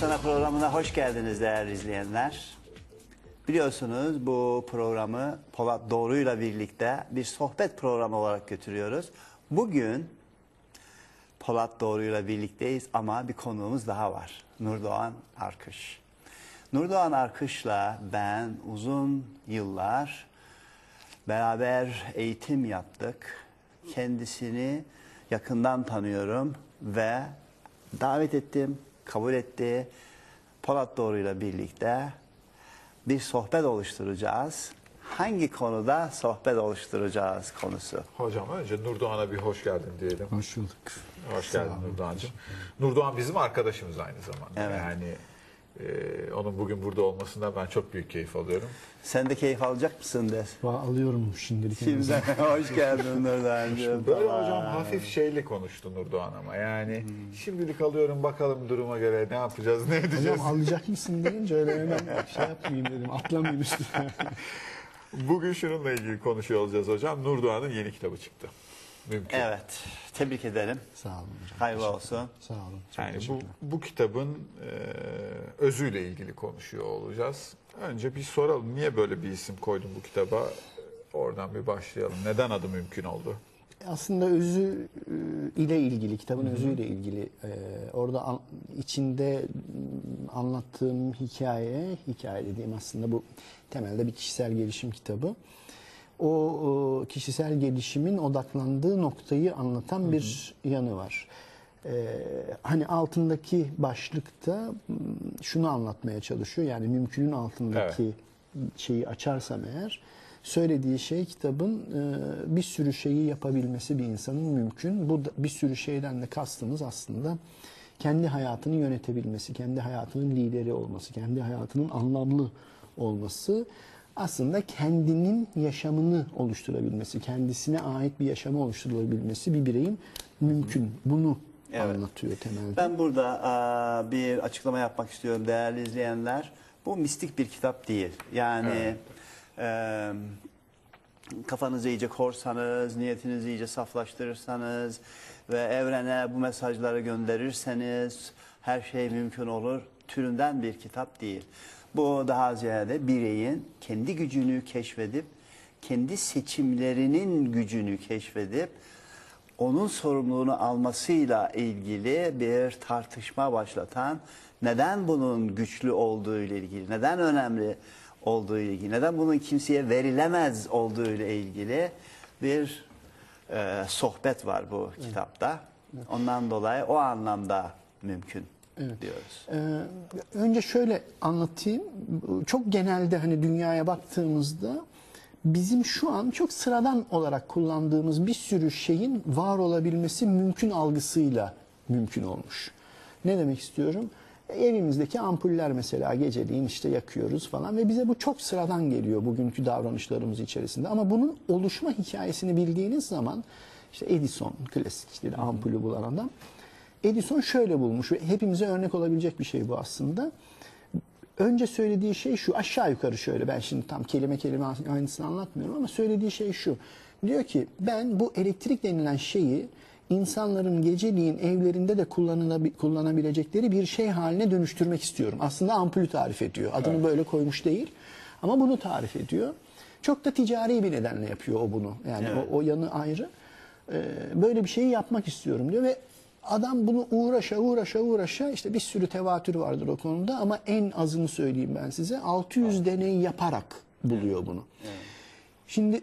İnsana programına hoş geldiniz değerli izleyenler. Biliyorsunuz bu programı Polat Doğru'yla birlikte bir sohbet programı olarak götürüyoruz. Bugün Polat Doğru'yla birlikteyiz ama bir konuğumuz daha var. Nurdoğan Arkış. Nurdoğan Arkış'la ben uzun yıllar beraber eğitim yaptık. Kendisini yakından tanıyorum ve davet ettim, kabul etti. Polat Doğru'yla birlikte bir sohbet oluşturacağız. Hangi konuda sohbet oluşturacağız konusu. Hocam önce Nurdoğan'a bir hoş geldin diyelim. Hoş bulduk. Hoş geldin Nurdoğan'cığım. Nurdoğan bizim arkadaşımız aynı zamanda. Evet. Yani e, onun bugün burada olmasından ben çok büyük keyif alıyorum. Sen de keyif alacak mısın de. Alıyorum şimdilik. Şimdiden hoş geldin Nurdoğan'cığım. Böyle hocam hafif şeyli konuştu Nurdoğan ama yani şimdilik alıyorum bakalım duruma göre ne yapacağız ne edeceğiz. Hocam alacak mısın deyince öyle hemen şey yapmayayım dedim. Atlamayayım üstüne. Bugün şununla ilgili konuşuyor olacağız hocam. Nurdoğan'ın yeni kitabı çıktı. Mümkün. Evet, tebrik ederim. Sağ olun hocam. Hayırlı olsun. Sağ olun. Çok Yani bu, bu kitabın e, özüyle ilgili konuşuyor olacağız. Önce bir soralım. Niye böyle bir isim koydun bu kitaba? Oradan bir başlayalım. Neden adı mümkün oldu? Aslında özü ile ilgili, kitabın özüyle ilgili e, orada an- içinde m, anlattığım hikaye, hikaye dediğim aslında bu temelde bir kişisel gelişim kitabı. O, kişisel gelişimin odaklandığı noktayı anlatan bir yanı var. E, hani altındaki başlıkta m, şunu anlatmaya çalışıyor. Yani mümkünün altındaki şeyi açarsam eğer söylediği şey kitabın e, bir sürü şeyi yapabilmesi bir insanın mümkün. Bu da- bir sürü şeyden de kastımız aslında kendi hayatını yönetebilmesi, kendi hayatının lideri olması, kendi hayatının anlamlı olması aslında kendinin yaşamını oluşturabilmesi, kendisine ait bir yaşamı oluşturabilmesi bir bireyin mümkün. Bunu Evet. anlatıyor temelde. Ben burada aa, bir açıklama yapmak istiyorum değerli izleyenler. Bu mistik bir kitap değil. Yani e, kafanızı iyice korsanız, niyetinizi iyice saflaştırırsanız ve evrene bu mesajları gönderirseniz her şey mümkün olur türünden bir kitap değil. Bu daha ziyade bireyin kendi gücünü keşfedip, kendi seçimlerinin gücünü keşfedip, onun sorumluluğunu almasıyla ilgili bir tartışma başlatan, neden bunun güçlü olduğu ile ilgili, neden önemli olduğu ile ilgili, neden bunun kimseye verilemez olduğu ile ilgili bir e, sohbet var bu kitapta. Ondan dolayı o anlamda mümkün diyoruz. Ee, önce şöyle anlatayım. Çok genelde hani dünyaya baktığımızda bizim şu an çok sıradan olarak kullandığımız bir sürü şeyin var olabilmesi mümkün algısıyla mümkün olmuş. Ne demek istiyorum? Evimizdeki ampuller mesela geceliğin işte yakıyoruz falan ve bize bu çok sıradan geliyor bugünkü davranışlarımız içerisinde. Ama bunun oluşma hikayesini bildiğiniz zaman işte Edison klasik işte ampulü bulan adam. Edison şöyle bulmuş ve hepimize örnek olabilecek bir şey bu aslında. Önce söylediği şey şu aşağı yukarı şöyle ben şimdi tam kelime kelime aynısını anlatmıyorum ama söylediği şey şu. Diyor ki ben bu elektrik denilen şeyi insanların geceliğin evlerinde de kullanılabi- kullanabilecekleri bir şey haline dönüştürmek istiyorum. Aslında ampulü tarif ediyor. Adını böyle koymuş değil ama bunu tarif ediyor. Çok da ticari bir nedenle yapıyor o bunu. Yani Evet. o, o yanı ayrı. Ee, böyle bir şeyi yapmak istiyorum diyor ve adam bunu uğraşa uğraşa uğraşa işte bir sürü tevatür vardır o konuda ama en azını söyleyeyim ben size. 600 deney yaparak buluyor bunu. Şimdi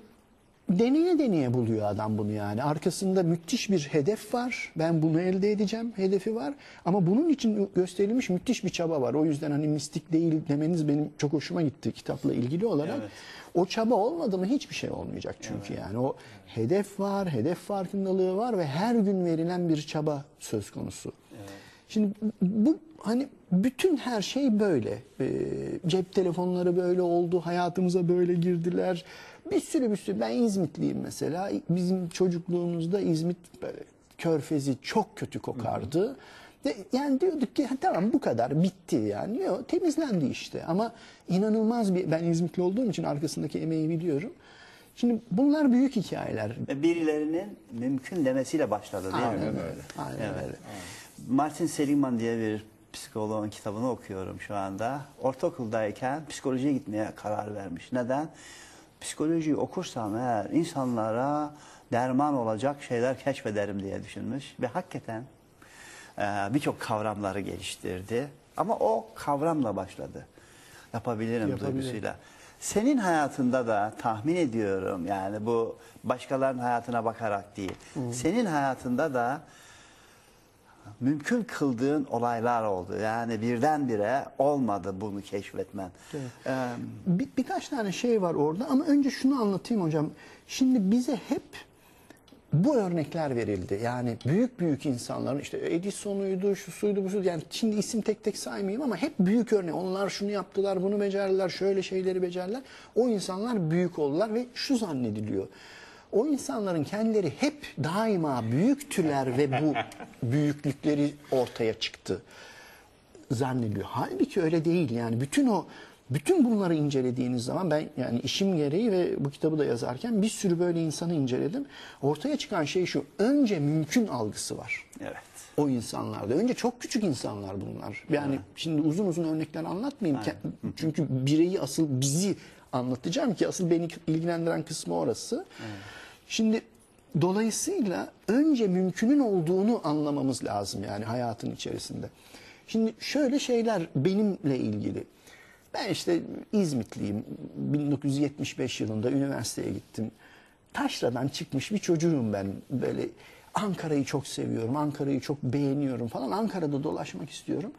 deneye deneye buluyor adam bunu yani. Arkasında müthiş bir hedef var. Ben bunu elde edeceğim hedefi var. Ama bunun için gösterilmiş müthiş bir çaba var. O yüzden hani mistik değil demeniz benim çok hoşuma gitti kitapla ilgili olarak. Evet. O çaba olmadı mı hiçbir şey olmayacak çünkü yani. O hedef var, hedef farkındalığı var ve her gün verilen bir çaba söz konusu. Şimdi bu hani bütün her şey böyle. Ee, cep telefonları böyle oldu, hayatımıza böyle girdiler. Bir sürü bir sürü. Ben İzmitliyim mesela. Bizim çocukluğumuzda İzmit böyle körfezi çok kötü kokardı. De, yani diyorduk ki "Ha, tamam bu kadar bitti yani. Yok temizlendi işte ama inanılmaz bir ben İzmitli olduğum için arkasındaki emeği biliyorum. Şimdi bunlar büyük hikayeler. Birilerinin mümkün demesiyle başladı değil mi? Aynen öyle. Aynen Evet. öyle. Martin Seligman diye bir psikoloğun kitabını okuyorum şu anda. Ortaokuldayken psikolojiye gitmeye karar vermiş. Neden? Psikolojiyi okursam eğer insanlara derman olacak şeyler keşfederim diye düşünmüş. Ve hakikaten e, birçok kavramları geliştirdi. Ama o kavramla başladı. Yapabilirim Yapabilirim. duygusuyla. Senin hayatında da tahmin ediyorum yani bu başkalarının hayatına bakarak değil. Senin hayatında da mümkün kıldığın olaylar oldu. Yani birdenbire olmadı bunu keşfetmen. Ee, Bir, birkaç tane şey var orada ama önce şunu anlatayım hocam. Şimdi bize hep bu örnekler verildi. Yani büyük büyük insanların işte Edison'uydu, şu suydu, bu suydu. Yani şimdi isim tek tek saymayayım ama hep büyük örnek. Onlar şunu yaptılar, bunu becerdiler, şöyle şeyleri becerdiler. O insanlar büyük oldular ve şu zannediliyor. O insanların kendileri hep daima büyüktüler ve bu büyüklükleri ortaya çıktı zannediyor. Halbuki öyle değil. Yani bütün o bütün bunları incelediğiniz zaman ben yani işim gereği ve bu kitabı da yazarken bir sürü böyle insanı inceledim. Ortaya çıkan şey şu. Önce mümkün algısı var. evet. O insanlarda. Önce çok küçük insanlar bunlar. Yani şimdi uzun uzun örnekler anlatmayayım. Ke- Çünkü bireyi asıl bizi anlatacağım ki asıl beni ilgilendiren kısmı orası. Şimdi dolayısıyla önce mümkünün olduğunu anlamamız lazım yani hayatın içerisinde. Şimdi şöyle şeyler benimle ilgili. Ben işte İzmitliyim. 1975 yılında üniversiteye gittim. Taşra'dan çıkmış bir çocuğum ben. Böyle Ankara'yı çok seviyorum, Ankara'yı çok beğeniyorum falan. Ankara'da dolaşmak istiyorum.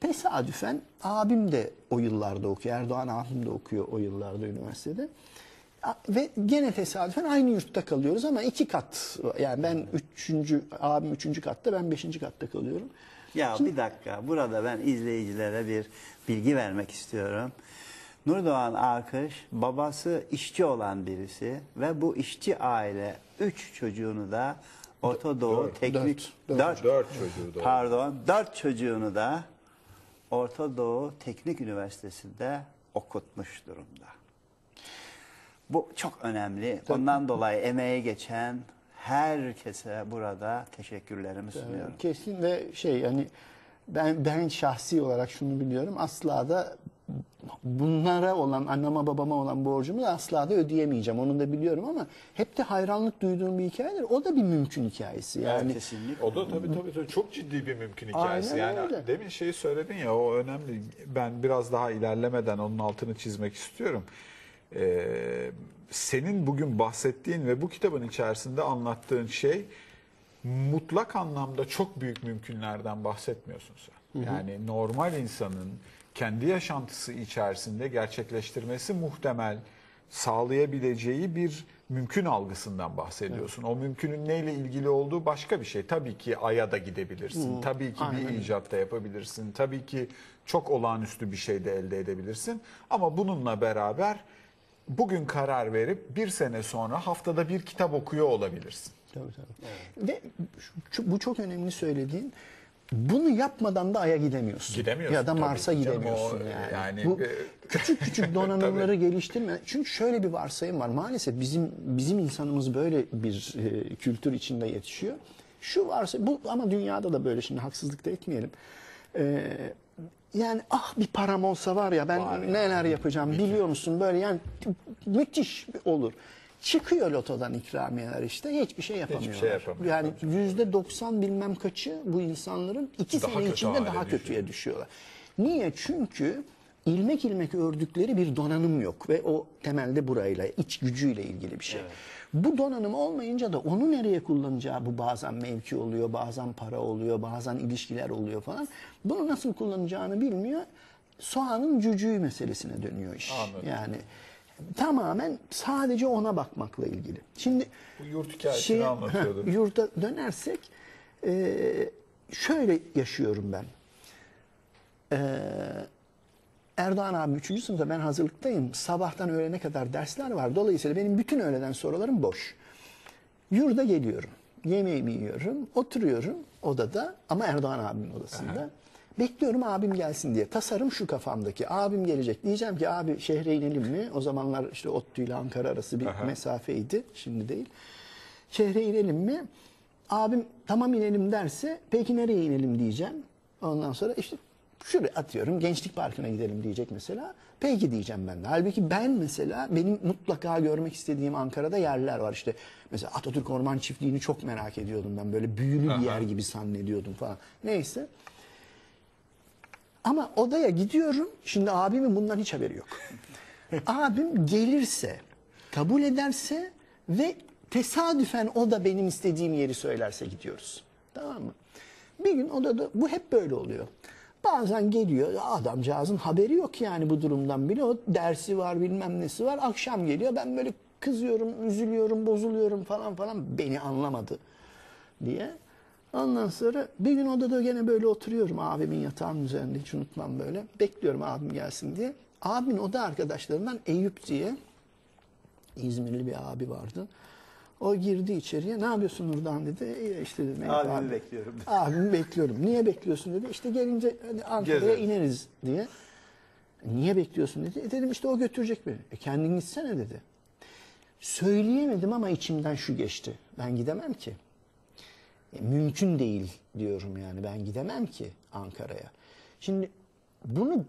Tesadüfen abim de o yıllarda okuyor. Erdoğan abim de okuyor o yıllarda üniversitede. Ve gene tesadüfen aynı yurtta kalıyoruz ama iki kat. Yani ben üçüncü, abim üçüncü katta, ben beşinci katta kalıyorum. Ya bir dakika burada ben izleyicilere bir bilgi vermek istiyorum. Nurdoğan Akış babası işçi olan birisi ve bu işçi aile üç çocuğunu da Orta Doğu dört, Teknik dört, dört, Dört çocuğu da. pardon dört çocuğunu da Orta Doğu Teknik Üniversitesi'nde okutmuş durumda. Bu çok önemli. Ondan dolayı emeğe geçen herkese burada teşekkürlerimi sunuyorum. Kesin ve şey yani ben ben şahsi olarak şunu biliyorum. Asla da bunlara olan anneme babama olan borcumu da asla da ödeyemeyeceğim. Onu da biliyorum ama hep de hayranlık duyduğum bir hikayedir. O da bir mümkün hikayesi. Yani Kesinlikle. O da tabii tabii, tabii çok ciddi bir mümkün hikayesi. Aynen yani öyle. demin şeyi söyledin ya o önemli. Ben biraz daha ilerlemeden onun altını çizmek istiyorum. Ee, senin bugün bahsettiğin ve bu kitabın içerisinde anlattığın şey mutlak anlamda çok büyük mümkünlerden bahsetmiyorsun sen. Yani normal insanın kendi yaşantısı içerisinde gerçekleştirmesi muhtemel sağlayabileceği bir mümkün algısından bahsediyorsun. O mümkünün neyle ilgili olduğu başka bir şey. Tabii ki Ay'a da gidebilirsin. Tabii ki bir icat da yapabilirsin. Tabii ki çok olağanüstü bir şey de elde edebilirsin. Ama bununla beraber bugün karar verip bir sene sonra haftada bir kitap okuyor olabilirsin. Tabii tabii. Ve şu- bu çok önemli söylediğin. Bunu yapmadan da Ay'a gidemiyorsun. Gidemiyorsun Ya da tabii Mars'a canım. gidemiyorsun O, yani. yani, Bu e, küçük küçük donanımları geliştirme. Çünkü şöyle bir varsayım var. Maalesef bizim bizim insanımız böyle bir e, kültür içinde yetişiyor. Şu varsa bu ama dünyada da böyle şimdi haksızlık da etmeyelim. E, yani ah bir param olsa var ya ben Var ya. neler yapacağım biliyor musun böyle yani müthiş olur. Çıkıyor lotodan ikramiyeler işte hiçbir şey yapamıyorlar. şey yapamıyor, yani yüzde 90 bilmem kaçı bu insanların iki Daha sene kötü içinde hale daha düşüyor. kötüye düşüyorlar. Niye? Çünkü ilmek ilmek ördükleri bir donanım yok ve o temelde burayla, iç gücüyle ilgili bir şey. Bu donanım olmayınca da onu nereye kullanacağı bu bazen mevki oluyor, bazen para oluyor, bazen ilişkiler oluyor falan. Bunu nasıl kullanacağını bilmiyor. Soğanın cücüğü meselesine dönüyor iş. Anladım. Yani tamamen sadece ona bakmakla ilgili. Şimdi Bu yurt hikayesini şeye- anlatıyordu. heh, yurda dönersek e, şöyle yaşıyorum ben. E, Erdoğan abi 3. sınıfta ben hazırlıktayım. Sabahtan öğlene kadar dersler var. Dolayısıyla benim bütün öğleden sorularım boş. Yurda geliyorum. Yemeğimi yiyorum. Oturuyorum odada ama Erdoğan abimin odasında. Bekliyorum abim gelsin diye. Tasarım şu kafamdaki. Abim gelecek. Diyeceğim ki abi şehre inelim mi? O zamanlar işte ODTÜ ile Ankara arası bir Aha. mesafeydi. Şimdi değil. Şehre inelim mi? Abim tamam inelim derse peki nereye inelim diyeceğim. Ondan sonra işte şuraya atıyorum Gençlik Parkı'na gidelim diyecek mesela. Peki diyeceğim ben de. Halbuki ben mesela benim mutlaka görmek istediğim Ankara'da yerler var. İşte mesela Atatürk Orman Çiftliği'ni çok merak ediyordum ben. Böyle büyülü bir yer gibi zannediyordum falan. Neyse. Ama odaya gidiyorum. Şimdi abimin bundan hiç haberi yok. Abim gelirse, kabul ederse ve tesadüfen o da benim istediğim yeri söylerse gidiyoruz. Tamam mı? Bir gün odada bu hep böyle oluyor. Bazen geliyor adamcağızın haberi yok yani bu durumdan bile. O dersi var bilmem nesi var. Akşam geliyor ben böyle kızıyorum, üzülüyorum, bozuluyorum falan falan. Beni anlamadı diye. Ondan sonra bir gün odada gene böyle oturuyorum abimin yatağının üzerinde hiç unutmam böyle. Bekliyorum abim gelsin diye. Abimin oda arkadaşlarından Eyüp diye İzmirli bir abi vardı. O girdi içeriye. Ne yapıyorsun Nurdan dedi. E işte dedim, "Eyüp Abimi abi." bekliyorum. Abimi bekliyorum. Niye bekliyorsun dedi. İşte gelince hadi Ankara'ya ineriz diye. Niye bekliyorsun dedi. E dedim işte o götürecek beni. E kendin gitsene dedi. Söyleyemedim ama içimden şu geçti. Ben gidemem ki. E, mümkün değil diyorum yani ben gidemem ki Ankara'ya. Şimdi bunu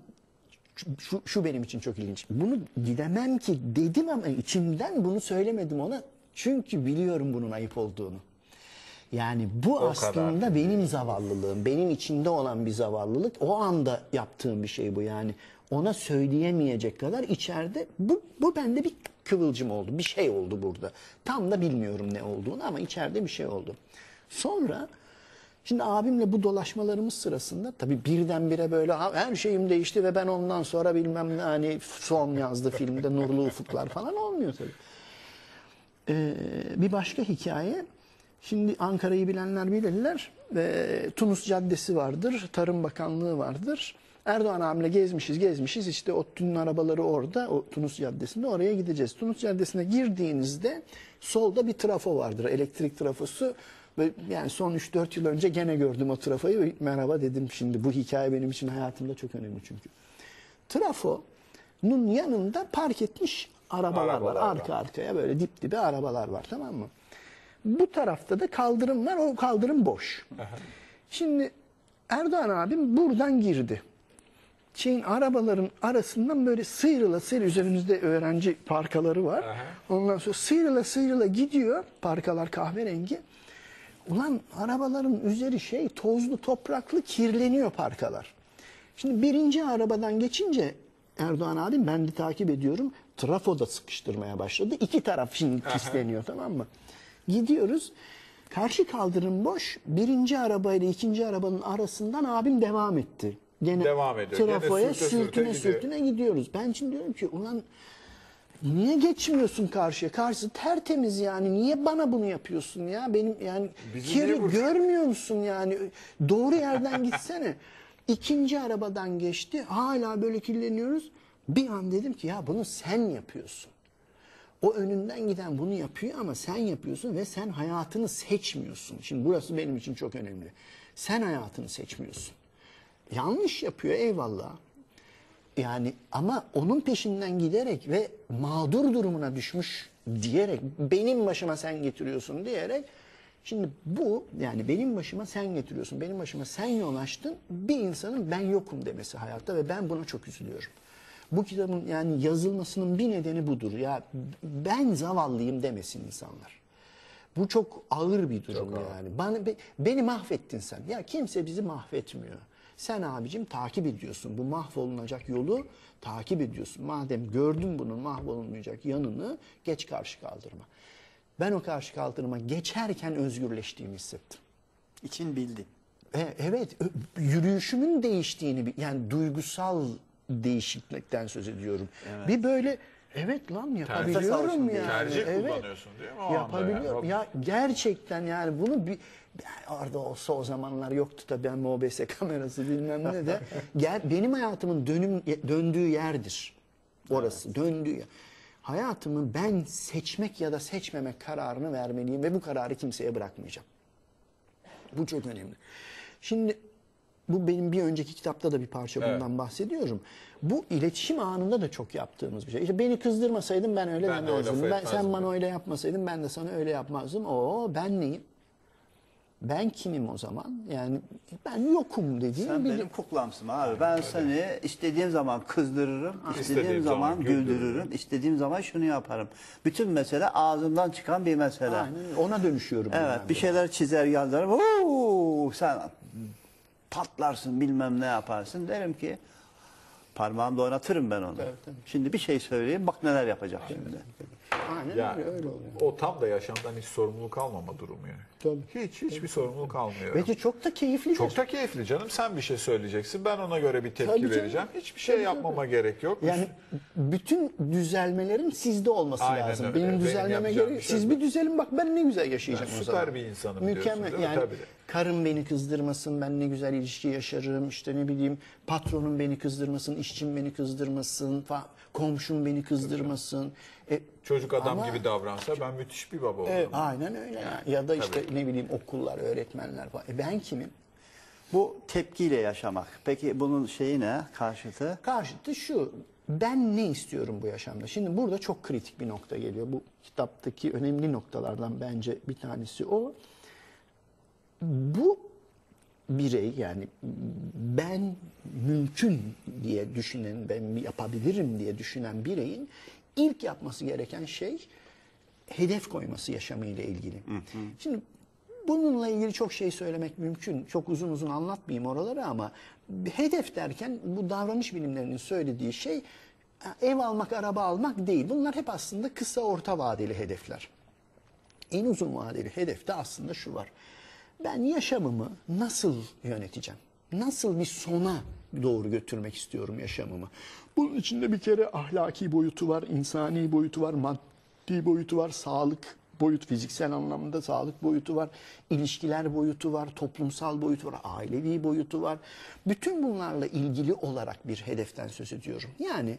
şu, şu benim için çok ilginç. Bunu gidemem ki dedim ama içimden bunu söylemedim ona. Çünkü biliyorum bunun ayıp olduğunu. Yani bu O aslında kadar. benim zavallılığım, benim içinde olan bir zavallılık. O anda yaptığım bir şey bu yani. Ona söyleyemeyecek kadar içeride bu, bu bende bir kıvılcım oldu. Bir şey oldu burada. Tam da bilmiyorum ne olduğunu ama içeride bir şey oldu. Sonra şimdi abimle bu dolaşmalarımız sırasında tabii birdenbire böyle "Ha, her şeyim değişti ve ben ondan sonra bilmem ne hani son yazdı filmde Nurlu Ufuklar falan olmuyor tabii. Ee, bir başka hikaye. Şimdi Ankara'yı bilenler bilirler. Ee, Tunus Caddesi vardır, Tarım Bakanlığı vardır. Erdoğan abimle gezmişiz, gezmişiz. İşte o tünün arabaları orada, o Tunus Caddesi'nde oraya gideceğiz. Tunus Caddesi'ne girdiğinizde solda bir trafo vardır, elektrik trafosu. Ve yani son 3-4 yıl önce gene gördüm o trafoyu. ve Merhaba dedim şimdi. Bu hikaye benim için hayatımda çok önemli çünkü. Trafonun yanında park etmiş arabalar, Arabalar var. var. Arka arkaya böyle dip dibe arabalar var tamam mı? Bu tarafta da kaldırım var. O kaldırım boş. Şimdi Erdoğan abim buradan girdi. Şeyin arabaların arasından böyle sıyrıla sıyrıla üzerimizde öğrenci parkaları var. Ondan sonra sıyrıla sıyrıla gidiyor. Parkalar kahverengi. Ulan arabaların üzeri şey tozlu topraklı kirleniyor parkalar. Şimdi birinci arabadan geçince Erdoğan abim ben de takip ediyorum. Trafoda sıkıştırmaya başladı. İki taraf şimdi pisleniyor tamam mı? Gidiyoruz. Karşı kaldırım boş. Birinci arabayla ikinci arabanın arasından abim devam etti. Gene Devam ediyor. Gene Trafoya sürte sürte sürtüne gidiyor. sürtüne gidiyoruz. Ben şimdi diyorum ki ulan Niye geçmiyorsun karşıya? Karşısı tertemiz yani. Niye bana bunu yapıyorsun ya? Benim yani Bizi kiri görmüyor musun yani? Doğru yerden gitsene. İkinci arabadan geçti. Hala böyle kirleniyoruz. Bir an dedim ki ya bunu sen yapıyorsun. O önünden giden bunu yapıyor ama sen yapıyorsun ve sen hayatını seçmiyorsun. Şimdi burası benim için çok önemli. Sen hayatını seçmiyorsun. Yanlış yapıyor eyvallah. Yani ama onun peşinden giderek ve mağdur durumuna düşmüş diyerek benim başıma sen getiriyorsun diyerek şimdi bu yani benim başıma sen getiriyorsun benim başıma sen yol açtın bir insanın ben yokum demesi hayatta ve ben buna çok üzülüyorum. Bu kitabın yani yazılmasının bir nedeni budur. Ya ben zavallıyım demesin insanlar. Bu çok ağır bir durum yani. Bana, be- beni mahvettin sen. Ya kimse bizi mahvetmiyor. Sen abicim takip ediyorsun. Bu mahvolunacak yolu takip ediyorsun. Madem gördün bunun mahvolunmayacak yanını geç karşı kaldırma. Ben o karşı kaldırıma geçerken özgürleştiğimi hissettim. İçin bildi. E, evet, yürüyüşümün değiştiğini, yani duygusal değişiklikten söz ediyorum. Bir böyle evet lan yapabiliyorum yani. Tercih evet. kullanıyorsun değil mi o anda Yapabiliyorum. yani? Ya gerçekten yani bunu bir orada olsa o zamanlar yoktu tabii ben MOBS kamerası bilmem ne de. Gel, benim hayatımın dönüm döndüğü yerdir. Orası döndüğü yer. Hayatımı ben seçmek ya da seçmemek kararını vermeliyim ve bu kararı kimseye bırakmayacağım. Bu çok önemli. Şimdi bu benim bir önceki kitapta da bir parça bundan bahsediyorum. Bu iletişim anında da çok yaptığımız bir şey. İşte beni kızdırmasaydın ben öyle Ben de o demezdim. lafı Ben, sen bana öyle yapmasaydın ben de sana öyle yapmazdım. Oo ben neyim? Ben kimim o zaman? Yani ben yokum dediğim Sen bir benim kuklamsın abi. Ben seni istediğim zaman kızdırırım, istediğim, İstediğim zaman, zaman güldürürüm, güldürürüm. istediğim zaman şunu yaparım. Bütün mesele ağzımdan çıkan bir mesele. Aynen ona dönüşüyorum. Evet, bir de. şeyler çizer yazarım. "Oo, sen patlarsın bilmem ne yaparsın. Derim ki parmağımda oynatırım ben onu. Şimdi bir şey söyleyeyim bak neler yapacak şimdi. Aynen Ya, öyle, öyle oluyor. o tam da yaşamdan hiç sorumluluk almama durumu yani. Tabii. Hiç hiçbir sorumluluk almıyorum. Ve de çok da keyifli. Çok da keyifli canım. Sen bir şey söyleyeceksin. Ben ona göre bir tepki Tabii canım. vereceğim. Hiçbir şey Tabii, yapmama gerek yok. Yani bütün düzelmelerin sizde olması Aynen lazım. öyle. Benim Benim düzelmeme gerek. şey Siz bir düzelin bak ben ne güzel yaşayacağım Ben o süper zaman. bir insanım diyorsun, değil mi? Yani Tabii. karım beni kızdırmasın, ben ne güzel ilişki yaşarım. işte ne bileyim patronum beni kızdırmasın, işçim beni kızdırmasın, komşum beni kızdırmasın. E, Çocuk adam Ama- gibi davransa ben müthiş bir baba olurum. e, aynen öyle. Yani. Ya da işte ne bileyim okullar, öğretmenler falan. E, ben kimim? Bu tepkiyle yaşamak. Peki bunun şeyi ne? Karşıtı? Karşıtı şu. Ben ne istiyorum bu yaşamda? Şimdi burada çok kritik bir nokta geliyor. Bu kitaptaki önemli noktalardan bence bir tanesi o. Bu birey yani ben mümkün diye düşünen, ben yapabilirim diye düşünen bireyin ilk yapması gereken şey hedef koyması yaşamıyla ilgili. Şimdi bununla ilgili çok şey söylemek mümkün. Çok uzun uzun anlatmayayım oraları ama hedef derken bu davranış bilimlerinin söylediği şey ev almak, araba almak değil. Bunlar hep aslında kısa orta vadeli hedefler. En uzun vadeli hedefte aslında şu var. Ben yaşamımı nasıl yöneteceğim? Nasıl bir sona doğru götürmek istiyorum yaşamımı? Bunun içinde bir kere ahlaki boyutu var, insani boyutu var, maddi boyutu var, sağlık boyut, fiziksel anlamda sağlık boyutu var, ilişkiler boyutu var, toplumsal boyutu var, ailevi boyutu var. Bütün bunlarla ilgili olarak bir hedeften söz ediyorum. Yani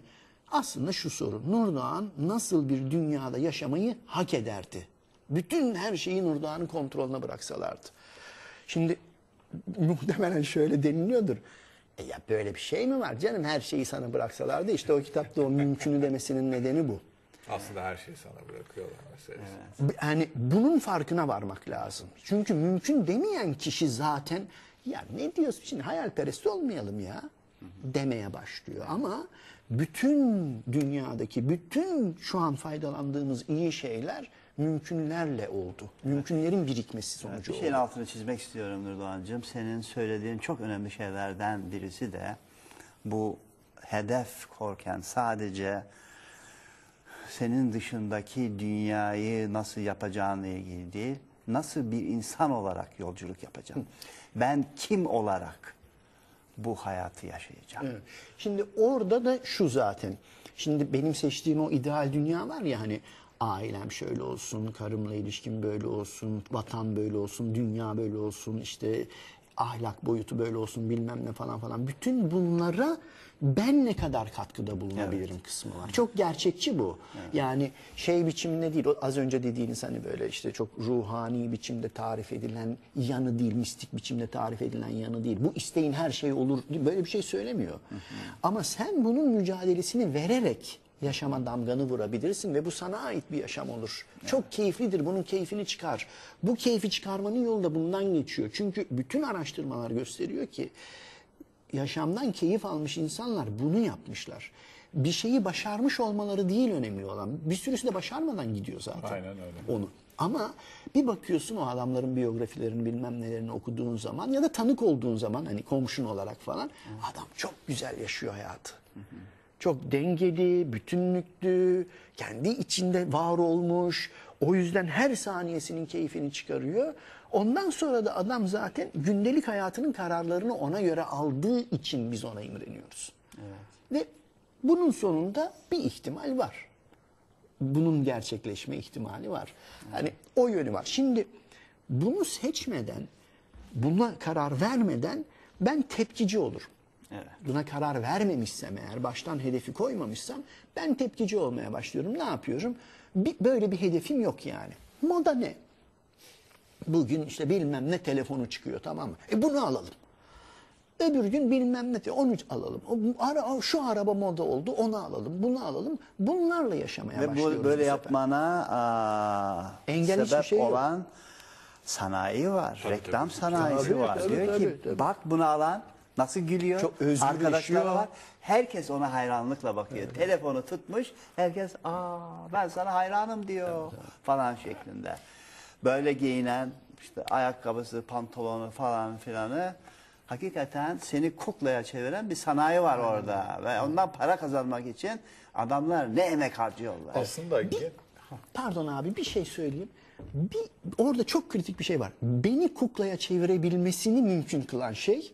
aslında şu soru, Nurdoğan nasıl bir dünyada yaşamayı hak ederdi? Bütün her şeyi Nurdoğan'ın kontrolüne bıraksalardı. Şimdi muhtemelen şöyle deniliyordur. E ya böyle bir şey mi var canım her şeyi sana bıraksalardı işte o kitapta o mümkünü demesinin nedeni bu. Aslında her şeyi sana bırakıyorlar meselesi. Yani bunun farkına varmak lazım. Çünkü mümkün demeyen kişi zaten ya ne diyorsun şimdi hayalperest olmayalım ya demeye başlıyor. Ama bütün dünyadaki bütün şu an faydalandığımız iyi şeyler mümkünlerle oldu. Mümkünlerin birikmesi sonucu Bir şeyin oldu. altını çizmek istiyorum Nurdoğan'cığım. Senin söylediğin çok önemli şeylerden birisi de bu hedef korken sadece senin dışındaki dünyayı nasıl yapacağınla ilgili değil, nasıl bir insan olarak yolculuk yapacağım. Ben kim olarak bu hayatı yaşayacağım. Evet. Şimdi orada da şu zaten. Şimdi benim seçtiğim o ideal dünya var ya hani ailem şöyle olsun, karımla ilişkim böyle olsun, vatan böyle olsun, dünya böyle olsun, işte ahlak boyutu böyle olsun bilmem ne falan falan. Bütün bunlara ben ne kadar katkıda bulunabilirim kısmı var. Çok gerçekçi bu. Yani şey biçiminde değil, az önce dediğiniz hani böyle işte çok ruhani biçimde tarif edilen yanı değil, mistik biçimde tarif edilen yanı değil. Bu isteğin her şey olur, böyle bir şey söylemiyor. Ama sen bunun mücadelesini vererek yaşama damganı vurabilirsin ve bu sana ait bir yaşam olur. Çok keyiflidir, bunun keyfini çıkar. Bu keyfi çıkarmanın yolu da bundan geçiyor. Çünkü bütün araştırmalar gösteriyor ki yaşamdan keyif almış insanlar bunu yapmışlar. Bir şeyi başarmış olmaları değil önemli olan. Bir sürüsü de başarmadan gidiyor zaten. Aynen öyle. Onu. Ama bir bakıyorsun o adamların biyografilerini bilmem nelerini okuduğun zaman ya da tanık olduğun zaman hani komşun olarak falan adam çok güzel yaşıyor hayatı. Çok dengeli, bütünlüklü, kendi içinde var olmuş. O yüzden her saniyesinin keyfini çıkarıyor. Ondan sonra da adam zaten gündelik hayatının kararlarını ona göre aldığı için biz ona imreniyoruz. Ve bunun sonunda bir ihtimal var. Bunun gerçekleşme ihtimali var. Hani o yönü var. Şimdi bunu seçmeden, buna karar vermeden ben tepkici olurum. Evet. Buna karar vermemişsem eğer, baştan hedefi koymamışsam ben tepkici olmaya başlıyorum. Ne yapıyorum? Bir, böyle bir hedefim yok yani. Moda ne? Bugün işte bilmem ne telefonu çıkıyor tamam mı? E bunu alalım. Öbür gün bilmem ne onu alalım. O, ara, şu araba moda oldu onu alalım bunu alalım. Bunlarla yaşamaya Ve başlıyoruz. bu böyle yapmana aa, Engel sebep şey yok. olan sanayi var, reklam tabii. sanayisi Tabii, var. tabii, diyor tabii, ki tabii. bak bunu alan nasıl gülüyor. Çok özgürleşiyor. Arkadaşları var. Herkes ona hayranlıkla bakıyor. Telefonu tutmuş. Herkes aa ben sana hayranım diyor falan şeklinde. Böyle giyinen işte ayakkabısı, pantolonu falan filanı hakikaten seni kuklaya çeviren bir sanayi var orada ve ondan para kazanmak için adamlar ne emek harcıyorlar. Aslında ge- Pardon abi bir şey söyleyeyim. Bir, orada çok kritik bir şey var. Beni kuklaya çevirebilmesini mümkün kılan şey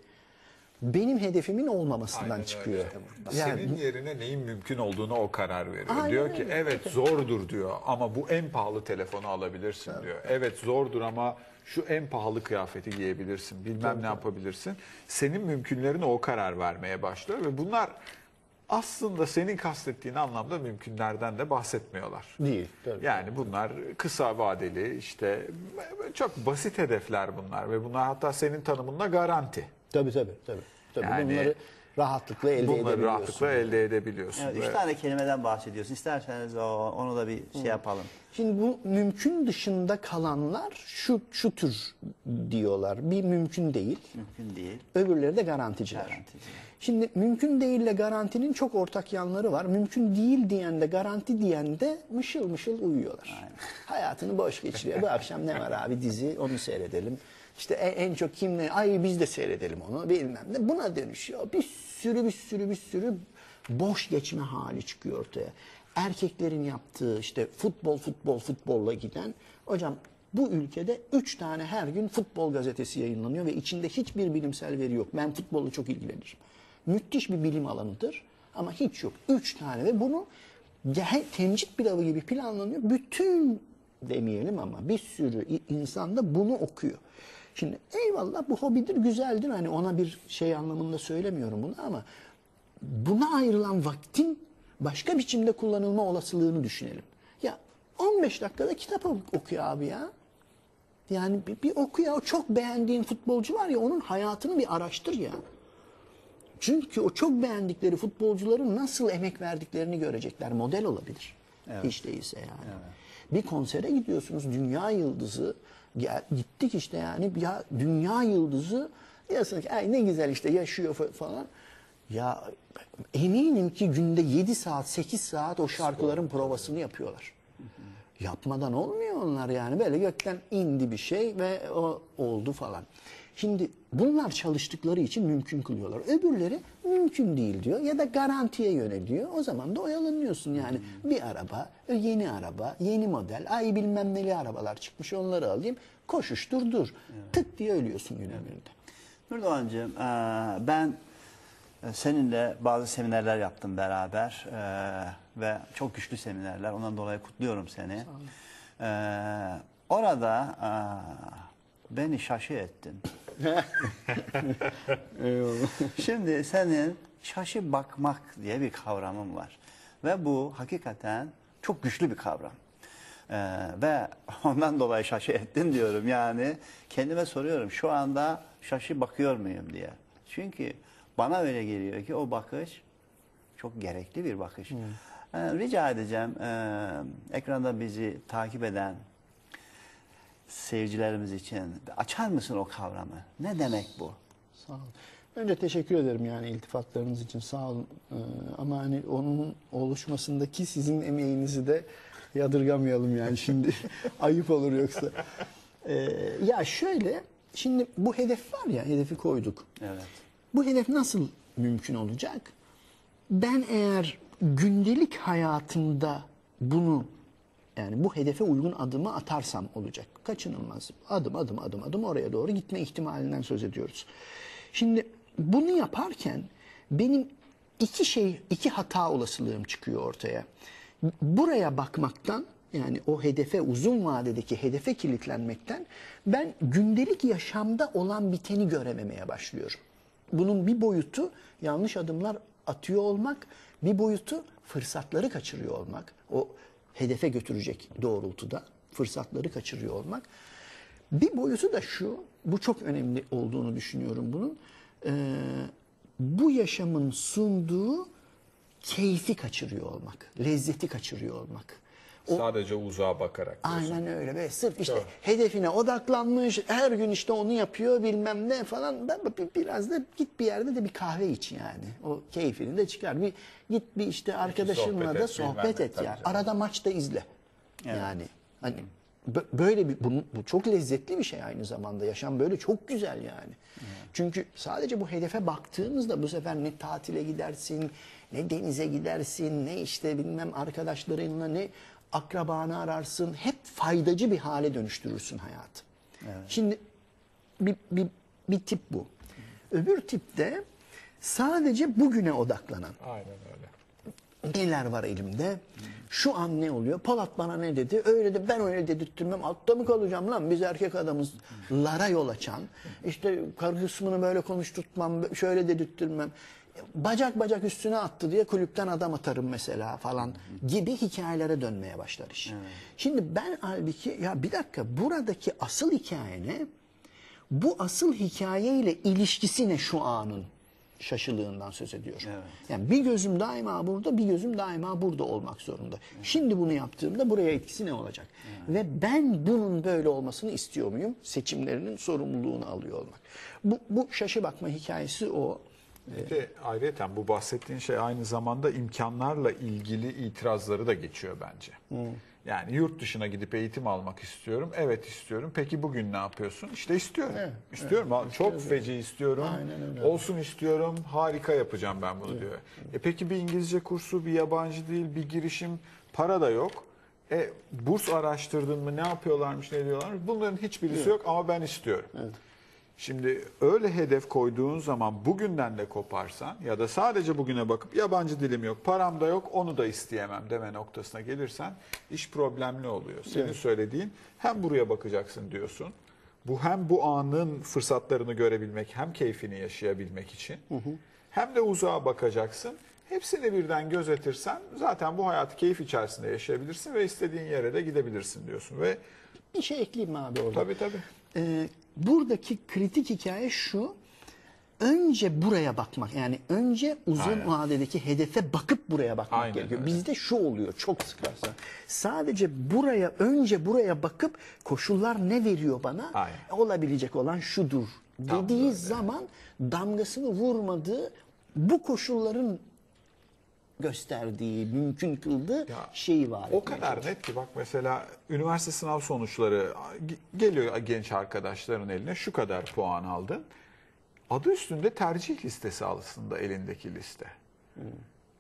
benim hedefimin olmamasından Aynen çıkıyor. öyle. Yani Senin yerine neyin mümkün olduğunu o karar veriyor. Aynen diyor ki öyle. evet zordur diyor ama bu en pahalı telefonu alabilirsin diyor. Evet zordur ama şu en pahalı kıyafeti giyebilirsin. Bilmem ne yapabilirsin. Senin mümkünlerine o karar vermeye başlıyor ve bunlar aslında senin kastettiğin anlamda mümkünlerden de bahsetmiyorlar. Değil, tabii. Yani bunlar kısa vadeli işte çok basit hedefler bunlar ve bunlar hatta senin tanımında garanti. Tabii tabii tabii. tabii. Yani bunları rahatlıkla elde Bunları edebiliyorsun. rahatlıkla elde edebiliyorsun. Evet, üç tane kelimeden bahsediyorsun. İsterseniz o, onu da bir şey yapalım. Şimdi bu mümkün dışında kalanlar şu şu tür diyorlar. Bir mümkün değil. Mümkün değil. Öbürleri de garanticiler. Garanticiler. Şimdi mümkün değille garantinin çok ortak yanları var. Mümkün değil diyen de garanti diyen de mışıl mışıl uyuyorlar. Hayatını boş geçiriyor. Bu akşam ne var abi dizi onu seyredelim. İşte en, en çok kim ne? Ay biz de seyredelim onu bilmem ne. Buna dönüşüyor. Bir sürü bir sürü bir sürü boş geçme hali çıkıyor ortaya. Erkeklerin yaptığı işte futbol futbol futbolla giden hocam bu ülkede 3 tane her gün futbol gazetesi yayınlanıyor ve içinde hiçbir bilimsel veri yok. Ben futbolla çok ilgilenirim. Müthiş bir bilim alanıdır ama hiç yok. 3 tane ve bunu temcit pilavı gibi planlanıyor. Bütün demeyelim ama bir sürü insan da bunu okuyor. Şimdi eyvallah bu hobidir, güzeldir. Hani ona bir şey anlamında söylemiyorum bunu ama buna ayrılan vaktin başka biçimde kullanılma olasılığını düşünelim. Ya 15 dakikada kitap ok- okuyor abi ya. Yani bir, bir oku ya. O çok beğendiğin futbolcu var ya onun hayatını bir araştır ya. Çünkü o çok beğendikleri futbolcuların nasıl emek verdiklerini görecekler. Model olabilir. Hiç değilse yani. Bir konsere gidiyorsunuz dünya yıldızı. Ya, gittik işte yani ya dünya yıldızı diyorsun ki Ay ne güzel işte yaşıyor fa- falan. Ya eminim ki günde 7 saat 8 saat o şarkıların provasını yapıyorlar. Yapmadan olmuyor onlar yani. Böyle gökten indi bir şey ve o oldu falan. Şimdi bunlar çalıştıkları için mümkün kılıyorlar. Öbürleri mümkün değil diyor ya da garantiye yöneliyor. O zaman da oyalanıyorsun yani. Bir araba, yeni araba, yeni model, ay bilmem neli arabalar çıkmış onları alayım. Koşuştur dur. Tık diye ölüyorsun günün birinde. Nurdoğan'cığım eee, ben e, seninle bazı seminerler yaptım beraber ve çok güçlü seminerler. Ondan dolayı kutluyorum seni. Orada beni şaşı ettin. Şimdi senin şaşı bakmak diye bir kavramın var. Ve bu hakikaten çok güçlü bir kavram. Ee, ve ondan dolayı şaşı ettin diyorum. Yani kendime soruyorum şu anda şaşı bakıyor muyum diye. Çünkü bana öyle geliyor ki o bakış çok gerekli bir bakış. Ee, rica edeceğim ee, ekranda bizi takip eden seyircilerimiz için açar mısın o kavramı? Ne demek bu? Sağ olun. Önce teşekkür ederim yani iltifatlarınız için sağ olun. Ee, ama hani onun oluşmasındaki sizin emeğinizi de yadırgamayalım yani şimdi ayıp olur yoksa. Ee, ya şöyle şimdi bu hedef var ya hedefi koyduk. Evet. Bu hedef nasıl mümkün olacak? Ben eğer gündelik hayatımda bunu yani bu hedefe uygun adımı atarsam olacak. Kaçınılmaz. Adım adım adım adım oraya doğru gitme ihtimalinden söz ediyoruz. Şimdi bunu yaparken benim iki şey, iki hata olasılığım çıkıyor ortaya. Buraya bakmaktan yani o hedefe uzun vadedeki hedefe kilitlenmekten ben gündelik yaşamda olan biteni görememeye başlıyorum. Bunun bir boyutu yanlış adımlar atıyor olmak, bir boyutu fırsatları kaçırıyor olmak. O hedefe götürecek doğrultuda fırsatları kaçırıyor olmak. Bir boyutu da şu, bu çok önemli olduğunu düşünüyorum bunun. Ee, bu yaşamın sunduğu keyfi kaçırıyor olmak, lezzeti kaçırıyor olmak. Sadece uzağa bakarak. diyorsun. Aynen öyle ve sırf işte Doğru. hedefine odaklanmış, her gün işte onu yapıyor bilmem ne falan. Ben bi- biraz da git bir yerde de bir kahve iç yani. O keyfini de çıkar. Bir git bir işte arkadaşınla sohbet da et, sohbet bilmem ne, et tabii ya. canım. Arada maç da izle. Yani hani bö- böyle bir bu, bu çok lezzetli bir şey aynı zamanda. Yaşam böyle çok güzel yani. Çünkü sadece bu hedefe baktığımızda bu sefer ne tatile gidersin, ne denize gidersin, ne işte bilmem arkadaşlarınla ne akrabanı ararsın. Hep faydacı bir hale dönüştürürsün hayatı. Şimdi bir, bir, bir tip bu. Öbür tipte sadece bugüne odaklanan. Aynen öyle. Neler var elimde? Şu an ne oluyor? Polat bana ne dedi? Öyle de ben öyle dedirtmem. Altta mı kalacağım lan? Biz erkek adamız. Lara yol açan. İşte karı kısmını böyle konuşturtmam. Şöyle dedirtmem. Bacak bacak üstüne attı diye kulüpten adam atarım mesela falan gibi hikayelere dönmeye başlar iş. Şimdi ben halbuki ya bir dakika buradaki asıl hikaye ne? Bu asıl hikayeyle ilişkisi ne şu anın? Şaşılığından söz ediyor. Yani bir gözüm daima burada, bir gözüm daima burada olmak zorunda. Şimdi bunu yaptığımda buraya etkisi ne olacak? Ve ben bunun böyle olmasını istiyor muyum? Seçimlerinin sorumluluğunu alıyor olmak. Bu, bu şaşı bakma hikayesi o. Bir de ayrıca bu bahsettiğin şey aynı zamanda imkanlarla ilgili itirazları da geçiyor bence. Yani yurt dışına gidip eğitim almak istiyorum. Evet istiyorum. Peki bugün ne yapıyorsun? İşte istiyorum. istiyorum. Çok feci istiyorum. Olsun istiyorum. Harika yapacağım ben bunu diyor. E peki bir İngilizce kursu, bir yabancı dil, bir girişim, para da yok. E burs araştırdın mı? Ne yapıyorlarmış, ne diyorlarmış? Bunların hiçbirisi yok ama ben istiyorum. Şimdi öyle hedef koyduğun zaman bugünden de koparsan ya da sadece bugüne bakıp yabancı dilim yok, param da yok, onu da isteyemem deme noktasına gelirsen iş problemli oluyor. Senin söylediğin hem buraya bakacaksın diyorsun. Bu hem bu anın fırsatlarını görebilmek hem keyfini yaşayabilmek için hem de uzağa bakacaksın. Hepsini birden gözetirsen zaten bu hayatı keyif içerisinde yaşayabilirsin ve istediğin yere de gidebilirsin diyorsun. Ve Bir şey ekleyeyim mi abi orada? tabii tabii. Ee, buradaki kritik hikaye şu. Önce buraya bakmak yani önce uzun Aynen. vadedeki hedefe bakıp buraya bakmak Aynen gerekiyor. öyle. Bizde şu oluyor çok sık rastlanan. Sadece buraya önce buraya bakıp koşullar ne veriyor bana? Aynen. Olabilecek olan şudur Tam dediği böyle. zaman damgasını vurmadığı bu koşulların gösterdiği, mümkün kıldığı Ya, şeyi var. O kadar net ki bak mesela üniversite sınav sonuçları ge- geliyor genç arkadaşların eline şu kadar puan aldın. Adı üstünde tercih listesi aslında elindeki liste.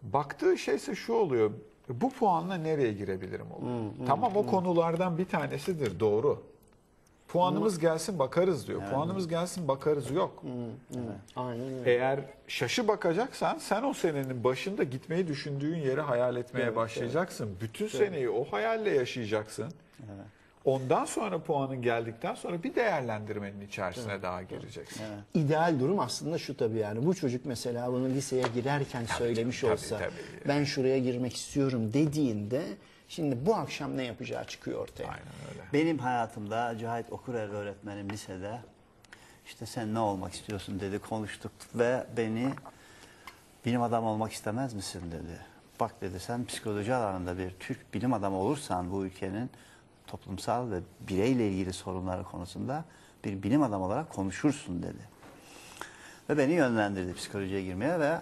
Baktığı şeyse şu oluyor. Bu puanla nereye girebilirim oluyor. tamam o konulardan bir tanesidir doğru. Puanımız gelsin bakarız diyor. Puanımız gelsin bakarız yok. Aynen öyle. Eğer şaşı bakacaksan sen o senenin başında gitmeyi düşündüğün yere hayal etmeye başlayacaksın. Bütün seneyi o hayalle yaşayacaksın. Ondan sonra puanın geldikten sonra bir değerlendirmenin içerisine daha gireceksin. İdeal durum aslında şu tabii yani bu çocuk mesela bunu liseye girerken söylemiş tabii, olsa tabii. ben şuraya girmek istiyorum dediğinde şimdi bu akşam ne yapacağı çıkıyor ortaya. Aynen öyle. Benim hayatımda Cahit Okurer öğretmenim lisede işte sen ne olmak istiyorsun dedi konuştuk ve beni bilim adamı olmak istemez misin dedi. Bak dedi sen psikoloji alanında bir Türk bilim adamı olursan bu ülkenin toplumsal ve bireyle ilgili sorunları konusunda bir bilim adamı olarak konuşursun dedi. Ve beni yönlendirdi psikolojiye girmeye ve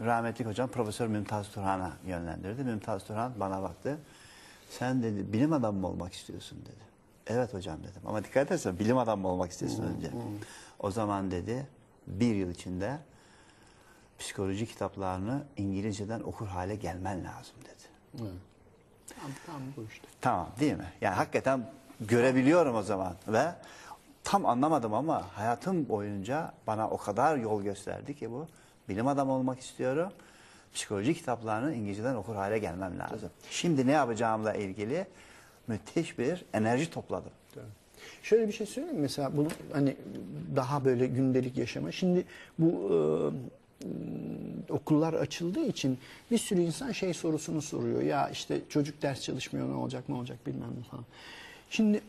rahmetli hocam Profesör Mümtaz Turhan'a yönlendirdi. Mümtaz Turhan bana baktı. Sen dedi bilim adamı mı olmak istiyorsun dedi. Evet hocam dedim. Ama dikkat edersen bilim adamı mı olmak istiyorsun önce. O zaman dedi bir yıl içinde psikoloji kitaplarını İngilizceden okur hale gelmen lazım dedi. Tam, tam bu işte. Tamam değil mi? Yani hakikaten görebiliyorum o zaman ve tam anlamadım ama hayatım boyunca bana o kadar yol gösterdi ki bu. Bilim adamı olmak istiyorum. Psikoloji kitaplarını İngilizceden okur hale gelmem lazım. Şimdi ne yapacağımla ilgili müthiş bir enerji topladım. Şöyle bir şey söyleyeyim mesela bunu hani daha böyle gündelik yaşama. Şimdi bu e, okullar açıldığı için bir sürü insan şey sorusunu soruyor. Ya işte çocuk ders çalışmıyor ne olacak ne olacak bilmem ne falan. Şimdi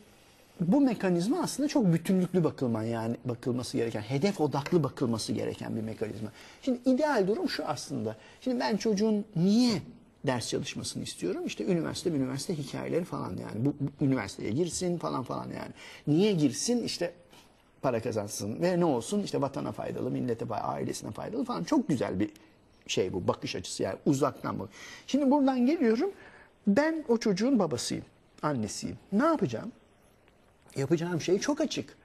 bu mekanizma aslında çok bütünlüklü bakılma yani bakılması gereken, hedef odaklı bakılması gereken bir mekanizma. Şimdi ideal durum şu aslında. Şimdi ben çocuğun niye ders çalışmasını istiyorum. İşte üniversite üniversite hikayeleri falan yani. Bu, bu üniversiteye girsin falan falan yani. Niye girsin? İşte para kazansın ve ne olsun? İşte vatana faydalı, millete faydalı, ailesine faydalı falan. Çok güzel bir şey bu bakış açısı yani uzaktan bak. Şimdi buradan geliyorum. Ben o çocuğun babasıyım, annesiyim. Ne yapacağım? Yapacağım şey çok açık.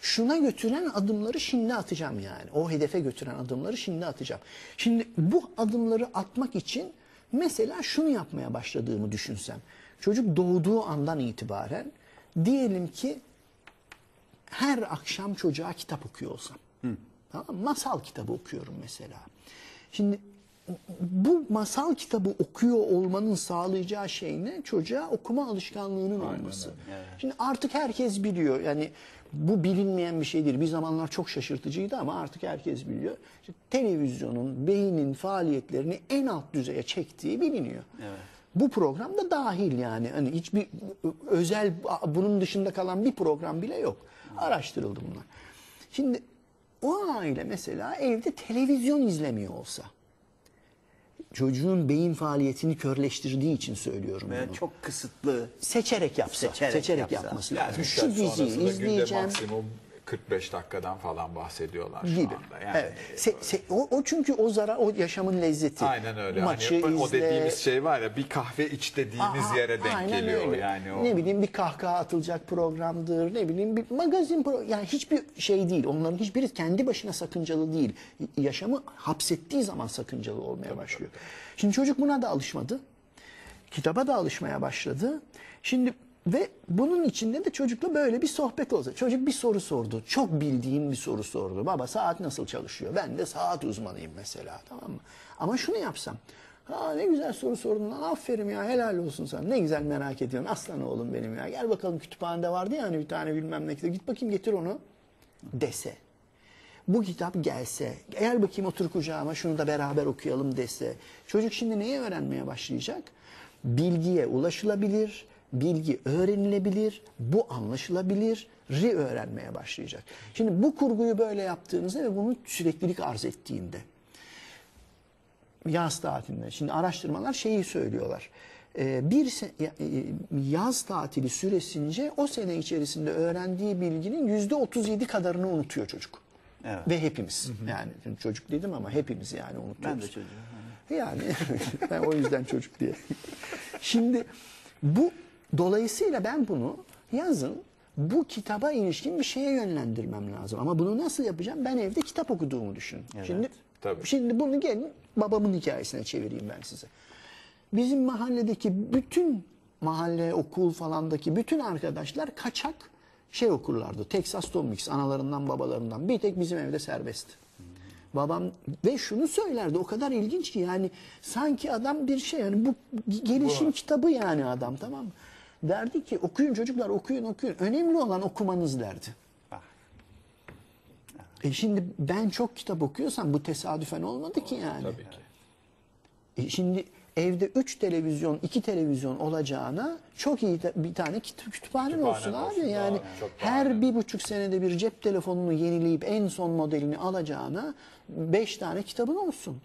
Şuna götüren adımları şimdi atacağım yani. O hedefe götüren adımları şimdi atacağım. Şimdi bu adımları atmak için mesela şunu yapmaya başladığımı düşünsem. Çocuk doğduğu andan itibaren diyelim ki her akşam çocuğa kitap okuyor olsam. Tamam mı? Masal kitabı okuyorum mesela. Şimdi bu masal kitabı okuyor olmanın sağlayacağı şey ne? Çocuğa okuma alışkanlığının olması. Şimdi artık herkes biliyor. Yani bu bilinmeyen bir şey değil. Bir zamanlar çok şaşırtıcıydı ama artık herkes biliyor. İşte televizyonun, beynin faaliyetlerini en alt düzeye çektiği biliniyor. Bu program da dahil yani. Hani hiçbir özel bunun dışında kalan bir program bile yok. Araştırıldı bunlar. Şimdi o aile mesela evde televizyon izlemiyor olsa çocuğun beyin faaliyetini körleştirdiği için söylüyorum Ve bunu. çok kısıtlı Seçerek yapsa, Seçerek seçerek, yapsa. yapması Yani lazım. üç Şu diziyi izleyeceğim maksimum 45 dakikadan falan bahsediyorlar şu gibi. anda. Yani evet. Se- se- o, o çünkü o zarar, o yaşamın lezzeti. Aynen öyle. Maçı hani o izle. dediğimiz şey var ya bir kahve iç dediğimiz Aa, yere denk geliyor öyle. yani o. Ne bileyim bir kahkaha atılacak programdır, ne bileyim bir magazin pro yani hiçbir şey değil. Onların hiçbiri kendi başına sakıncalı değil. Yaşamı hapsettiği zaman sakıncalı olmaya başlıyor. Şimdi çocuk buna da alışmadı. Kitaba da alışmaya başladı. Şimdi ve bunun içinde de çocukla böyle bir sohbet oldu. Çocuk bir soru sordu. Çok bildiğim bir soru sordu. Baba saat nasıl çalışıyor? Ben de saat uzmanıyım mesela tamam mı? Ama şunu yapsam. Ha ne güzel soru sordun lan aferin ya helal olsun sana. Ne güzel merak ediyorsun aslan oğlum benim ya. Gel bakalım kütüphanede vardı ya hani bir tane bilmem ne. Git bakayım getir onu dese. Bu kitap gelse, gel bakayım otur kucağıma şunu da beraber okuyalım dese. Çocuk şimdi neyi öğrenmeye başlayacak? Bilgiye ulaşılabilir, bilgi öğrenilebilir, bu anlaşılabilir, ri öğrenmeye başlayacak. Şimdi bu kurguyu böyle yaptığınızda ve bunu süreklilik arz ettiğinde yaz tatilinde. Şimdi araştırmalar şeyi söylüyorlar. Ee, bir e, yaz tatili süresince o sene içerisinde öğrendiği bilginin yüzde 37 kadarını unutuyor çocuk. Evet. Ve hepimiz. Yani şimdi çocuk dedim ama hepimiz yani unutuyoruz. Ben de çocuğum. Yani ben o yüzden çocuk diye. Şimdi bu dolayısıyla ben bunu yazın bu kitaba ilişkin bir şeye yönlendirmem lazım. Ama bunu nasıl yapacağım? Ben evde kitap okuduğumu düşün. Şimdi tabii. şimdi bunu gelin babamın hikayesine çevireyim ben size. Bizim mahalledeki bütün mahalle, okul falandaki bütün arkadaşlar kaçak şey okurlardı. Texas Tom Mix analarından babalarından. Bir tek bizim evde serbest. Babam ve şunu söylerdi o kadar ilginç ki yani sanki adam bir şey yani bu gelişim kitabı yani adam tamam mı? Derdi ki okuyun çocuklar okuyun okuyun. Önemli olan okumanız derdi. Bak. E şimdi ben çok kitap okuyorsam bu tesadüfen olmadı ki yani. Tabii ki. E şimdi evde 3 televizyon, 2 televizyon olacağına çok iyi bir tane kütüphanen Kütüphane olsun abi. olsun, Yani çok daha her bir buçuk senede bir cep telefonunu yenileyip en son modelini alacağına 5 tane kitabın olsun.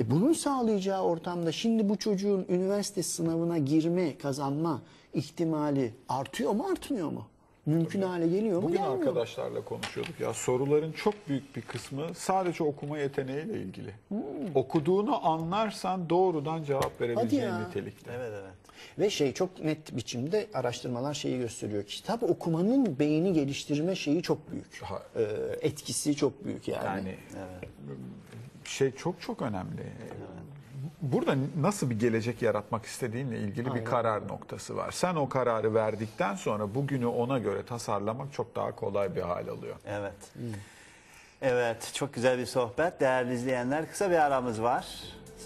E bunun sağlayacağı ortamda şimdi bu çocuğun üniversite sınavına girme, kazanma ihtimali artıyor mu, artmıyor mu? Mümkün hale geliyor mu, Bugün gelmiyor mu? arkadaşlarla konuşuyorduk ya soruların çok büyük bir kısmı sadece okuma yeteneğiyle ilgili. Okuduğunu anlarsan doğrudan cevap verebileceğin Hmm. nitelikte. Evet evet. Ve şey çok net biçimde araştırmalar şeyi gösteriyor. Kitap okumanın beyni geliştirme şeyi çok büyük. Ha. Ee, etkisi çok büyük yani. Yani şey çok çok önemli. Burada nasıl bir gelecek yaratmak istediğinle ilgili bir karar noktası var. Sen o kararı verdikten sonra bugünü ona göre tasarlamak çok daha kolay bir hal alıyor. Evet. Evet, çok güzel bir sohbet. Değerli izleyenler, kısa bir aramız var.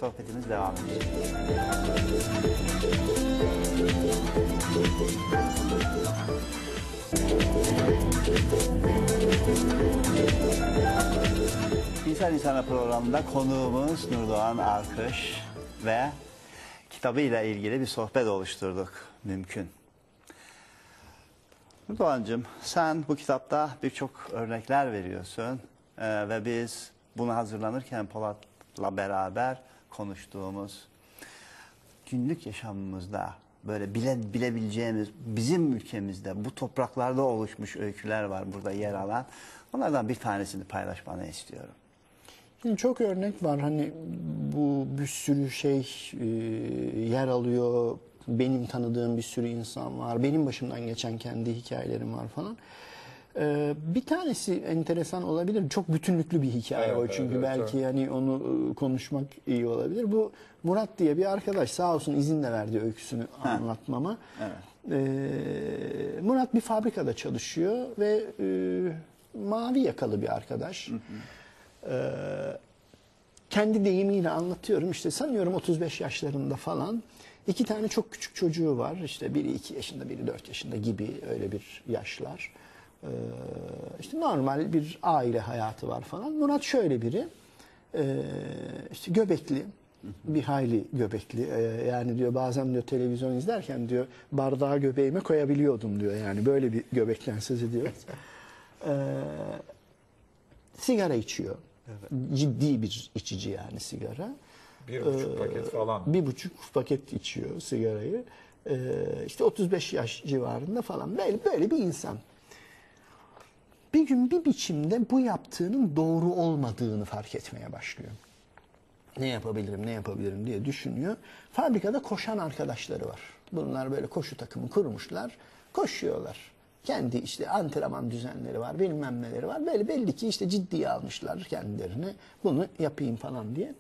Sohbetimiz devam edecek. İnsan İnsana programında konuğumuz Nurdoğan Arkış ve kitabıyla ilgili bir sohbet oluşturduk. Mümkün. Doğancığım sen bu kitapta birçok örnekler veriyorsun Ee, ve biz bunu hazırlanırken Polat'la beraber konuştuğumuz günlük yaşamımızda böyle bile bilebileceğimiz bizim ülkemizde bu topraklarda oluşmuş öyküler var burada yer alan. Onlardan bir tanesini paylaşmanı istiyorum. Çok örnek var hani bu bir sürü şey e, yer alıyor. Benim tanıdığım bir sürü insan var. Benim başımdan geçen kendi hikayelerim var falan. E, bir tanesi enteresan olabilir. Çok bütünlüklü bir hikaye Evet, o evet, çünkü evet, belki yani onu e, konuşmak iyi olabilir. Bu Murat diye bir arkadaş sağ olsun izin de verdi öyküsünü anlatmama. Evet. E, Murat bir fabrikada çalışıyor ve e, mavi yakalı bir arkadaş. Ee, kendi deyimiyle anlatıyorum. İşte sanıyorum 35 yaşlarında falan. İki tane çok küçük çocuğu var. İşte biri 2 yaşında biri 4 yaşında gibi öyle bir yaşlar. Ee, işte normal bir aile hayatı var falan. Murat şöyle biri. Ee, işte göbekli bir hayli göbekli. Ee, yani diyor bazen diyor televizyon izlerken diyor bardağı göbeğime koyabiliyordum diyor. Yani böyle bir göbekten söz ediyor. Ee, sigara içiyor. Ciddi bir içici yani sigara. Bir buçuk paket falan. Bir buçuk paket içiyor sigarayı. Ee, işte 35 yaş civarında falan. Böyle, böyle bir insan. Bir gün bir biçimde bu yaptığının doğru olmadığını fark etmeye başlıyor. Ne yapabilirim, ne yapabilirim diye düşünüyor. Fabrikada koşan arkadaşları var. Bunlar böyle koşu takımı kurmuşlar. Koşuyorlar. Kendi işte antrenman düzenleri var, bilmem neleri var. Böyle belli ki işte ciddiye almışlar kendilerini. Bunu yapayım falan diye.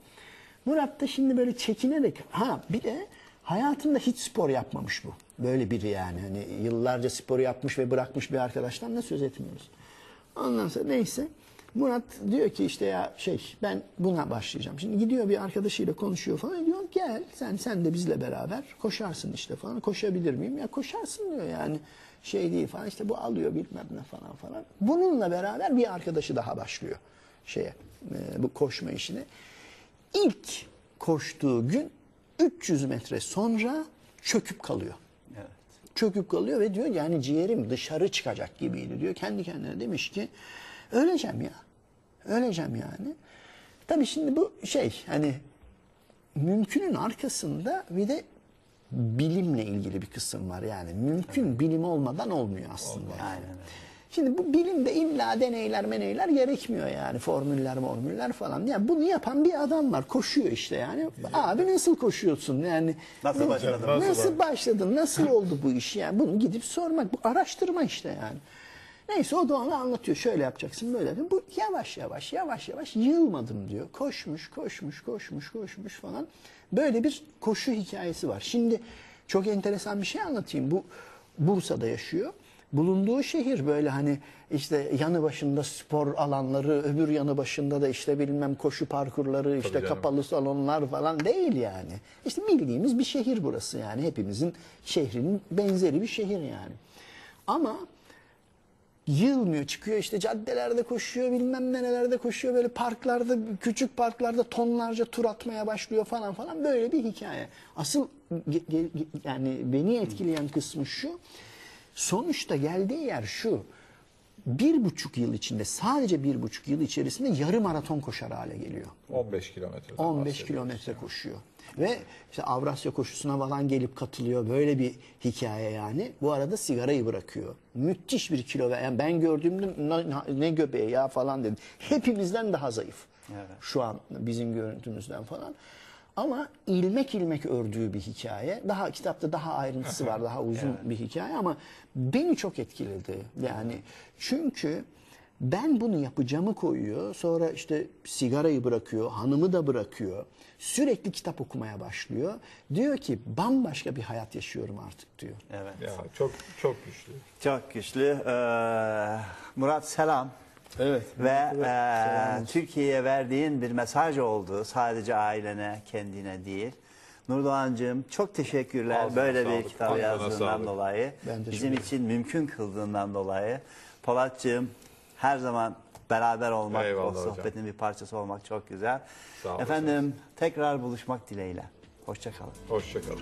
Murat da şimdi böyle çekinerek ha bir de hayatında hiç spor yapmamış bu. Böyle biri yani. Hani yıllarca spor yapmış ve bırakmış bir arkadaştan da söz etmiyoruz. Ondan sonra neyse Murat diyor ki işte ya şey ben buna başlayacağım. Şimdi gidiyor bir arkadaşıyla konuşuyor falan diyor gel sen sen de bizle beraber koşarsın işte falan. Koşabilir miyim? Ya koşarsın diyor yani şey değil falan işte bu alıyor bilmem ne falan falan. Bununla beraber bir arkadaşı daha başlıyor şeye e, bu koşma işine. İlk koştuğu gün 300 metre sonra çöküp kalıyor Evet. çöküp kalıyor ve diyor yani ciğerim dışarı çıkacak gibiydi diyor. Kendi kendine demiş ki öleceğim ya. Öleceğim yani. Tabii şimdi bu şey hani mümkünün arkasında bir de bilimle ilgili bir kısım var yani. Mümkün bilim olmadan olmuyor aslında. yani. Aynen. Şimdi bu bilimde illa deneyler meneyler gerekmiyor yani formüller formüller falan. Ya bunu yapan bir adam var koşuyor işte yani. Abi nasıl koşuyorsun yani? Nasıl başladın? Nasıl, Nasıl başladın? Nasıl oldu bu iş yani? Bunu gidip sormak, bu araştırma işte yani. Neyse o da ona anlatıyor. Şöyle yapacaksın böyle. yapayım. Bu yavaş yavaş yavaş yavaş yılmadım diyor. Koşmuş koşmuş koşmuş koşmuş falan. Böyle bir koşu hikayesi var. Şimdi çok enteresan bir şey anlatayım. Bu Bursa'da yaşıyor. Bulunduğu şehir böyle hani işte yanı başında spor alanları, öbür yanı başında da işte bilmem koşu parkurları, işte canım. kapalı salonlar falan değil yani. İşte bildiğimiz bir şehir burası yani. Hepimizin şehrinin benzeri bir şehir yani. Ama yılmıyor çıkıyor işte caddelerde koşuyor bilmem nerelerde koşuyor böyle parklarda küçük parklarda tonlarca tur atmaya başlıyor falan falan. Böyle bir hikaye. Asıl yani beni etkileyen kısmı şu. Sonuçta geldiği yer şu bir buçuk yıl içinde sadece bir buçuk yıl içerisinde yarım maraton koşar hale geliyor. 15 kilometre. 15 kilometre koşuyor. Ve işte Avrasya koşusuna falan gelip katılıyor. Böyle bir hikaye yani. Bu arada sigarayı bırakıyor. Müthiş bir kilo. ve- Yani ben gördüğümde ne, ne göbeği ya falan dedim. Hepimizden daha zayıf. Evet. Şu an bizim görüntümüzden falan. Ama ilmek ilmek ördüğü bir hikaye. Daha kitapta daha ayrıntısı var, daha uzun bir hikaye ama beni çok etkiledi. Yani çünkü ben bunu yapacağımı koyuyor. Sonra işte sigarayı bırakıyor, hanımı da bırakıyor. Sürekli kitap okumaya başlıyor. Diyor ki bambaşka bir hayat yaşıyorum artık diyor. Evet. Ya çok çok güçlü. Çok güçlü. Ee, Murat selam. Evet. Ve e, Türkiye'ye verdiğin bir mesaj oldu. Sadece ailene, kendine değil. Nurdoğan'cığım çok teşekkürler Ağzına böyle bir sağlık, kitabı ağzına yazdığından sağlık. dolayı. Bizim için mümkün kıldığından dolayı. Polat'cığım her zaman beraber olmak, Eyvallah o hocam. sohbetin bir parçası olmak çok güzel. Sağ. Efendim tekrar buluşmak dileğiyle. Hoşçakalın. Hoşçakalın.